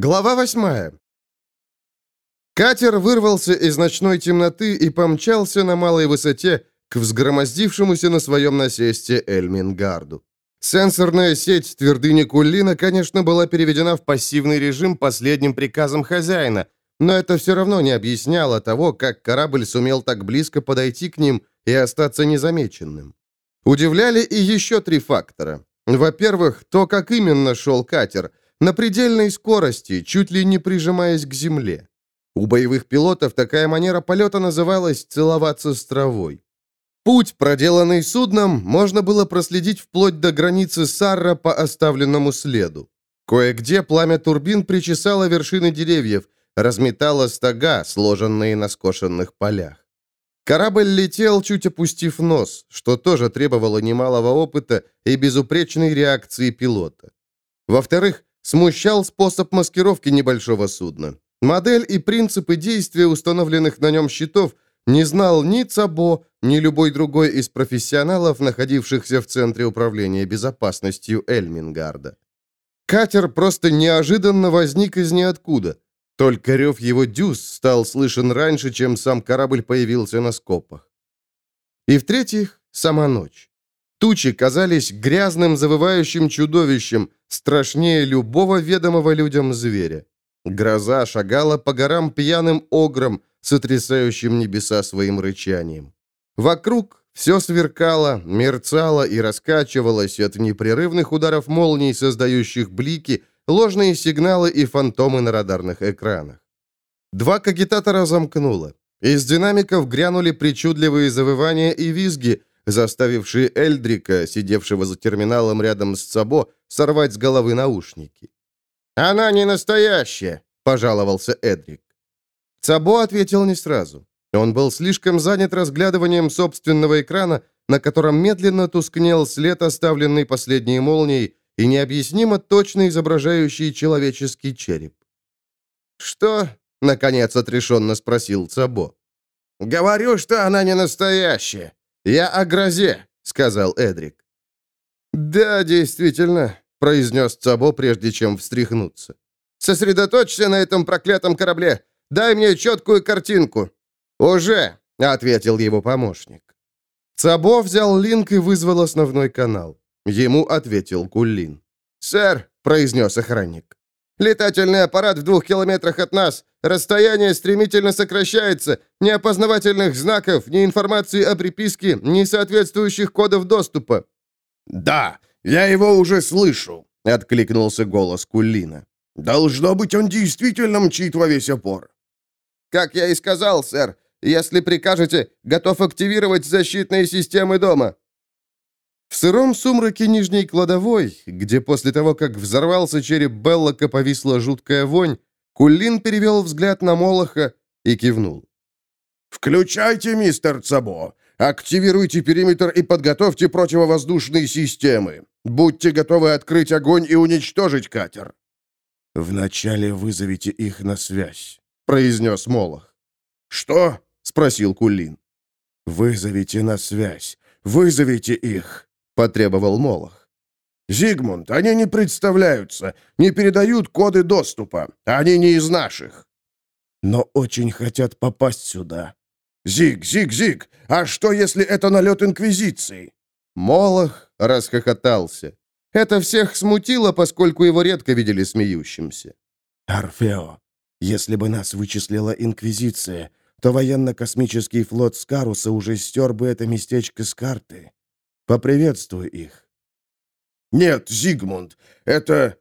Глава восьмая. Катер вырвался из ночной темноты и помчался на малой высоте к взгромоздившемуся на своем насесте Эльмингарду. Сенсорная сеть твердыни Куллина, конечно, была переведена в пассивный режим последним приказом хозяина, но это все равно не объясняло того, как корабль сумел так близко подойти к ним и остаться незамеченным. Удивляли и еще три фактора. Во-первых, то, как именно шел катер, на предельной скорости, чуть ли не прижимаясь к земле. У боевых пилотов такая манера полета называлась «целоваться с травой». Путь, проделанный судном, можно было проследить вплоть до границы Сарра по оставленному следу. Кое-где пламя турбин причесало вершины деревьев, разметало стога, сложенные на скошенных полях. Корабль летел, чуть опустив нос, что тоже требовало немалого опыта и безупречной реакции пилота. Во-вторых, смущал способ маскировки небольшого судна. Модель и принципы действия установленных на нем щитов – не знал ни Цабо, ни любой другой из профессионалов, находившихся в Центре управления безопасностью Эльмингарда. Катер просто неожиданно возник из ниоткуда. Только рев его дюз стал слышен раньше, чем сам корабль появился на скопах. И в-третьих, сама ночь. Тучи казались грязным завывающим чудовищем, страшнее любого ведомого людям зверя. Гроза шагала по горам пьяным огром, сотрясающим небеса своим рычанием. Вокруг все сверкало, мерцало и раскачивалось от непрерывных ударов молний, создающих блики, ложные сигналы и фантомы на радарных экранах. Два кагитатора замкнуло. Из динамиков грянули причудливые завывания и визги, заставившие Эльдрика, сидевшего за терминалом рядом с Цабо, сорвать с головы наушники. «Она не настоящая!» – пожаловался Эдрик. Цабо ответил не сразу. Он был слишком занят разглядыванием собственного экрана, на котором медленно тускнел след, оставленный последней молнией, и необъяснимо точно изображающий человеческий череп. «Что?» — наконец отрешенно спросил Цабо. «Говорю, что она не настоящая. Я о грозе», — сказал Эдрик. «Да, действительно», — произнес Цабо, прежде чем встряхнуться. «Сосредоточься на этом проклятом корабле. Дай мне четкую картинку». «Уже», — ответил его помощник. Цабо взял линк и вызвал основной канал. Ему ответил Кулин. «Сэр», — произнес охранник, — «летательный аппарат в двух километрах от нас. Расстояние стремительно сокращается. Ни опознавательных знаков, ни информации о приписке, ни соответствующих кодов доступа». «Да, я его уже слышу», — откликнулся голос Кулина. «Должно быть, он действительно мчит во весь опор». «Как я и сказал, сэр, если прикажете, готов активировать защитные системы дома». В сыром сумраке нижней кладовой, где после того, как взорвался череп Беллока, повисла жуткая вонь, Кулин перевел взгляд на Молоха и кивнул. «Включайте, мистер Цабо! Активируйте периметр и подготовьте противовоздушные системы. Будьте готовы открыть огонь и уничтожить катер». «Вначале вызовите их на связь», произнес Молох. «Что?» — спросил Кулин. «Вызовите на связь! Вызовите их!» — потребовал Молох. «Зигмунд, они не представляются, не передают коды доступа. Они не из наших». «Но очень хотят попасть сюда». «Зиг, Зиг, Зиг! А что, если это налет Инквизиции?» Молох расхохотался. Это всех смутило, поскольку его редко видели смеющимся. «Орфео, если бы нас вычислила Инквизиция, то военно-космический флот Скаруса уже стер бы это местечко с карты. Поприветствуй их». «Нет, Зигмунд, это...»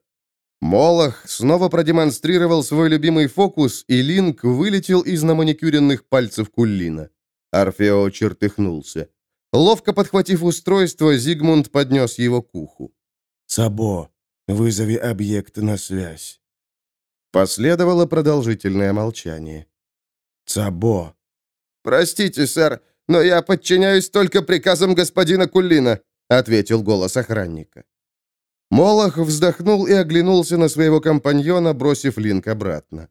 Молох снова продемонстрировал свой любимый фокус, и Линк вылетел из наманикюренных пальцев Куллина. Орфео чертыхнулся. Ловко подхватив устройство, Зигмунд поднес его к уху. «Сабо, вызови объект на связь». Последовало продолжительное молчание. «Цабо!» «Простите, сэр, но я подчиняюсь только приказам господина Куллина», ответил голос охранника. Молох вздохнул и оглянулся на своего компаньона, бросив линк обратно.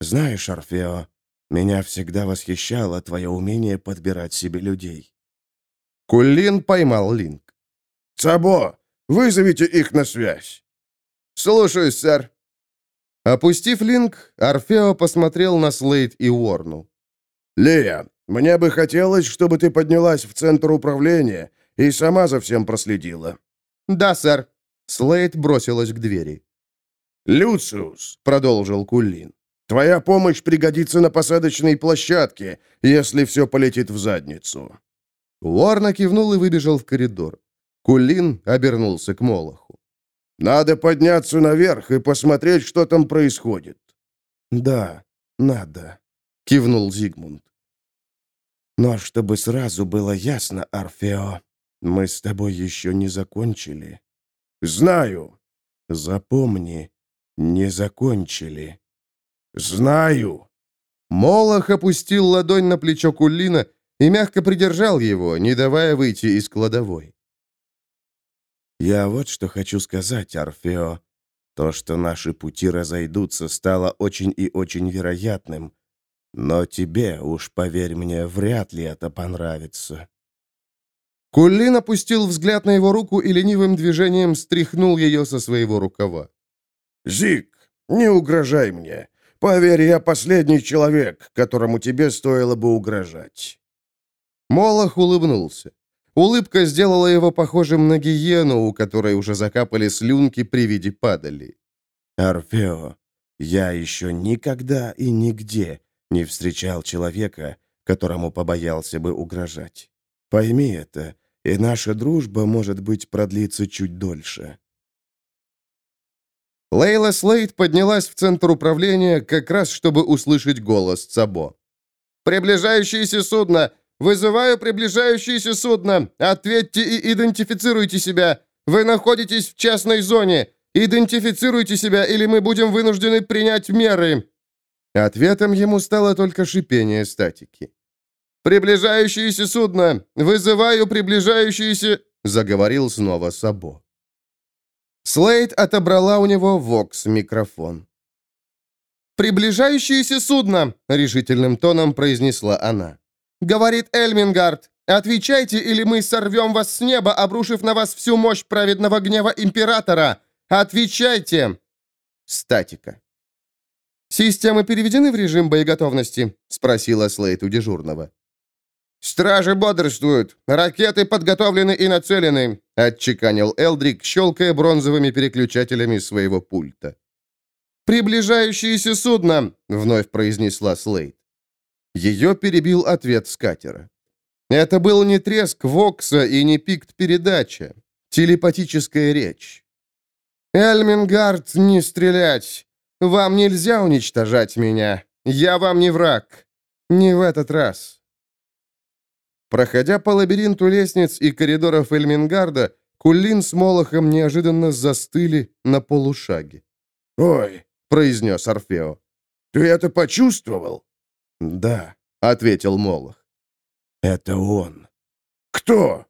«Знаешь, Орфео, меня всегда восхищало твое умение подбирать себе людей». Куллин поймал линк. «Цабо, вызовите их на связь». «Слушаюсь, сэр». Опустив линк, Орфео посмотрел на Слейд и Уорну. «Лия, мне бы хотелось, чтобы ты поднялась в центр управления и сама за всем проследила». «Да, сэр». Слейд бросилась к двери. «Люциус», — продолжил Кулин, — «твоя помощь пригодится на посадочной площадке, если все полетит в задницу». Уорна кивнул и выбежал в коридор. Кулин обернулся к Молоху. «Надо подняться наверх и посмотреть, что там происходит». «Да, надо», — кивнул Зигмунд. «Но чтобы сразу было ясно, Орфео, мы с тобой еще не закончили». «Знаю». «Запомни, не закончили». «Знаю». Молох опустил ладонь на плечо Кулина и мягко придержал его, не давая выйти из кладовой. «Я вот что хочу сказать, Орфео. То, что наши пути разойдутся, стало очень и очень вероятным. Но тебе, уж поверь мне, вряд ли это понравится». Куллин опустил взгляд на его руку и ленивым движением стряхнул ее со своего рукава. «Зик, не угрожай мне. Поверь, я последний человек, которому тебе стоило бы угрожать». Молох улыбнулся. Улыбка сделала его похожим на гиену, у которой уже закапали слюнки при виде падали. «Орфео, я еще никогда и нигде не встречал человека, которому побоялся бы угрожать. Пойми это, и наша дружба, может быть, продлится чуть дольше». Лейла Слейд поднялась в центр управления, как раз чтобы услышать голос Цабо. «Приближающееся судно! Вызываю приближающееся судно! Ответьте и идентифицируйте себя! Вы находитесь в частной зоне! Идентифицируйте себя, или мы будем вынуждены принять меры!» Ответом ему стало только шипение статики. «Приближающееся судно! Вызываю приближающееся...» — заговорил снова Сабо. Слейд отобрала у него вокс-микрофон. «Приближающееся судно!» — решительным тоном произнесла она. «Говорит Эльмингард, отвечайте, или мы сорвем вас с неба, обрушив на вас всю мощь праведного гнева Императора! Отвечайте!» Статика. «Системы переведены в режим боеготовности?» — спросила Слейд у дежурного. «Стражи бодрствуют. Ракеты подготовлены и нацелены», — отчеканил Элдрик, щелкая бронзовыми переключателями своего пульта. «Приближающееся судно», — вновь произнесла Слейд. Ее перебил ответ с катера. Это был не треск Вокса и не пикт-передача. Телепатическая речь. «Эльмингард, не стрелять! Вам нельзя уничтожать меня! Я вам не враг! Не в этот раз!» Проходя по лабиринту лестниц и коридоров Эльмингарда, Кулин с Молохом неожиданно застыли на полушаге. «Ой!» — произнес Орфео. «Ты это почувствовал?» «Да», — ответил Молох. «Это он». «Кто?»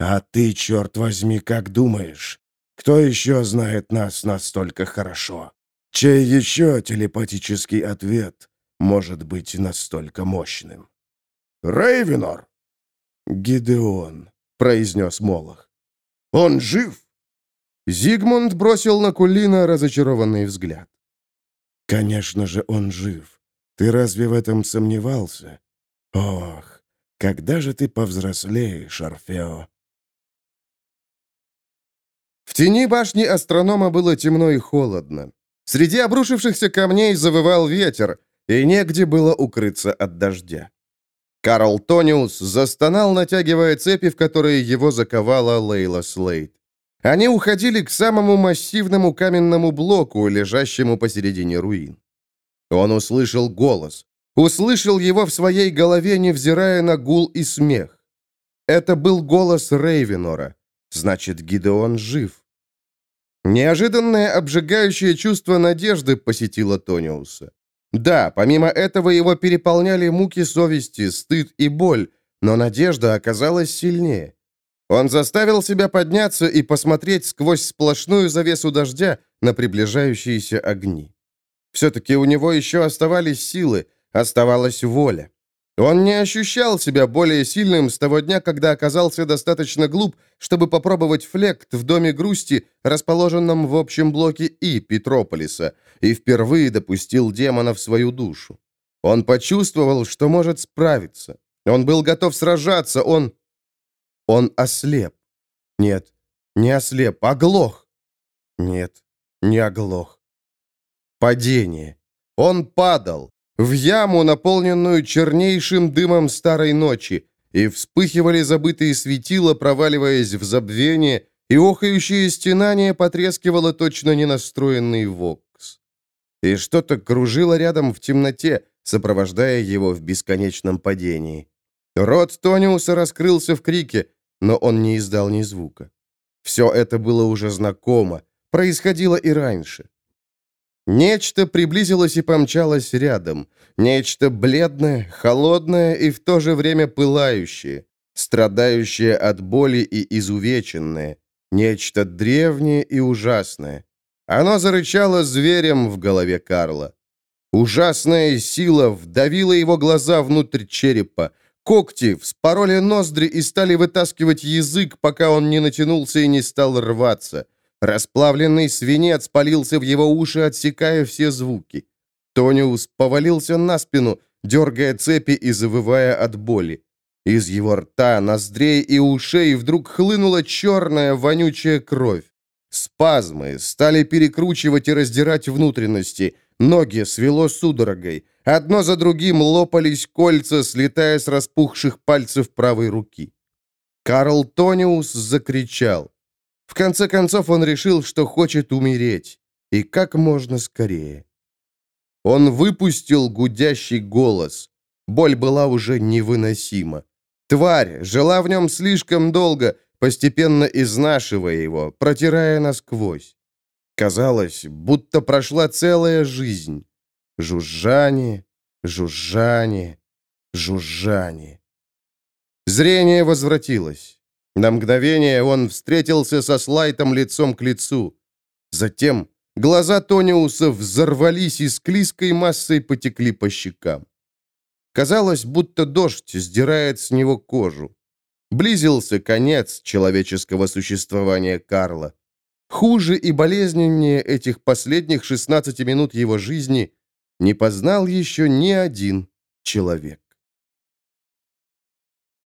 «А ты, черт возьми, как думаешь? Кто еще знает нас настолько хорошо? Чей еще телепатический ответ может быть настолько мощным?» «Рейвенор!» «Гидеон», — произнес Молох. «Он жив?» Зигмунд бросил на Кулина разочарованный взгляд. «Конечно же, он жив. Ты разве в этом сомневался? Ох, когда же ты повзрослеешь, Орфео?» В тени башни астронома было темно и холодно. Среди обрушившихся камней завывал ветер, и негде было укрыться от дождя. Карл Тониус застонал, натягивая цепи, в которые его заковала Лейла Слейд. Они уходили к самому массивному каменному блоку, лежащему посередине руин. Он услышал голос. Услышал его в своей голове, невзирая на гул и смех. Это был голос Рейвенора. Значит, Гидеон жив. Неожиданное обжигающее чувство надежды посетило Тониуса. Да, помимо этого его переполняли муки совести, стыд и боль, но надежда оказалась сильнее. Он заставил себя подняться и посмотреть сквозь сплошную завесу дождя на приближающиеся огни. Все-таки у него еще оставались силы, оставалась воля. Он не ощущал себя более сильным с того дня, когда оказался достаточно глуп, чтобы попробовать флект в доме грусти, расположенном в общем блоке И Петрополиса, и впервые допустил демона в свою душу. Он почувствовал, что может справиться. Он был готов сражаться, он... Он ослеп. Нет, не ослеп, оглох. Нет, не оглох. Падение. Он падал в яму, наполненную чернейшим дымом старой ночи, и вспыхивали забытые светила, проваливаясь в забвение, и охающее стенание потрескивало точно ненастроенный вокс. И что-то кружило рядом в темноте, сопровождая его в бесконечном падении. Рот Тониуса раскрылся в крике, но он не издал ни звука. Все это было уже знакомо, происходило и раньше. Нечто приблизилось и помчалось рядом. Нечто бледное, холодное и в то же время пылающее, страдающее от боли и изувеченное. Нечто древнее и ужасное. Оно зарычало зверем в голове Карла. Ужасная сила вдавила его глаза внутрь черепа. Когти вспороли ноздри и стали вытаскивать язык, пока он не натянулся и не стал рваться. Расплавленный свинец полился в его уши, отсекая все звуки. Тониус повалился на спину, дергая цепи и завывая от боли. Из его рта, ноздрей и ушей вдруг хлынула черная вонючая кровь. Спазмы стали перекручивать и раздирать внутренности. Ноги свело судорогой. Одно за другим лопались кольца, слетая с распухших пальцев правой руки. Карл Тониус закричал. В конце концов он решил, что хочет умереть. И как можно скорее. Он выпустил гудящий голос. Боль была уже невыносима. Тварь жила в нем слишком долго, постепенно изнашивая его, протирая насквозь. Казалось, будто прошла целая жизнь. Жужжание, жужжание, жужжание. Зрение возвратилось. На мгновение он встретился со Слайтом лицом к лицу. Затем глаза Тониуса взорвались и склизкой массой потекли по щекам. Казалось, будто дождь сдирает с него кожу. Близился конец человеческого существования Карла. Хуже и болезненнее этих последних 16 минут его жизни не познал еще ни один человек.